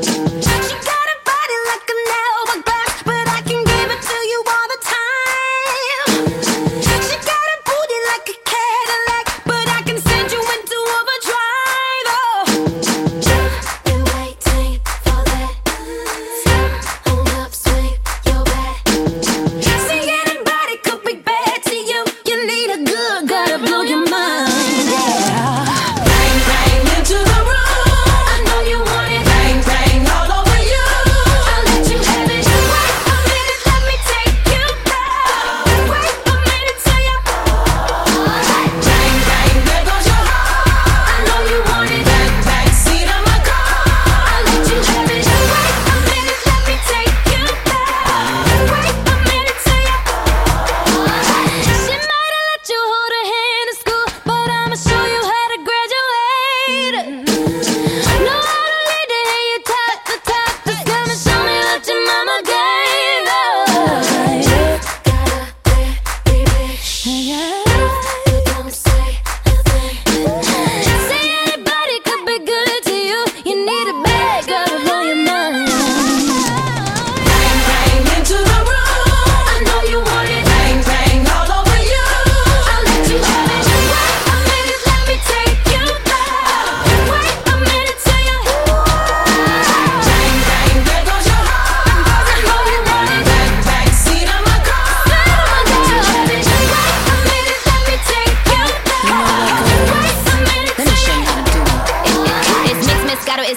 Touch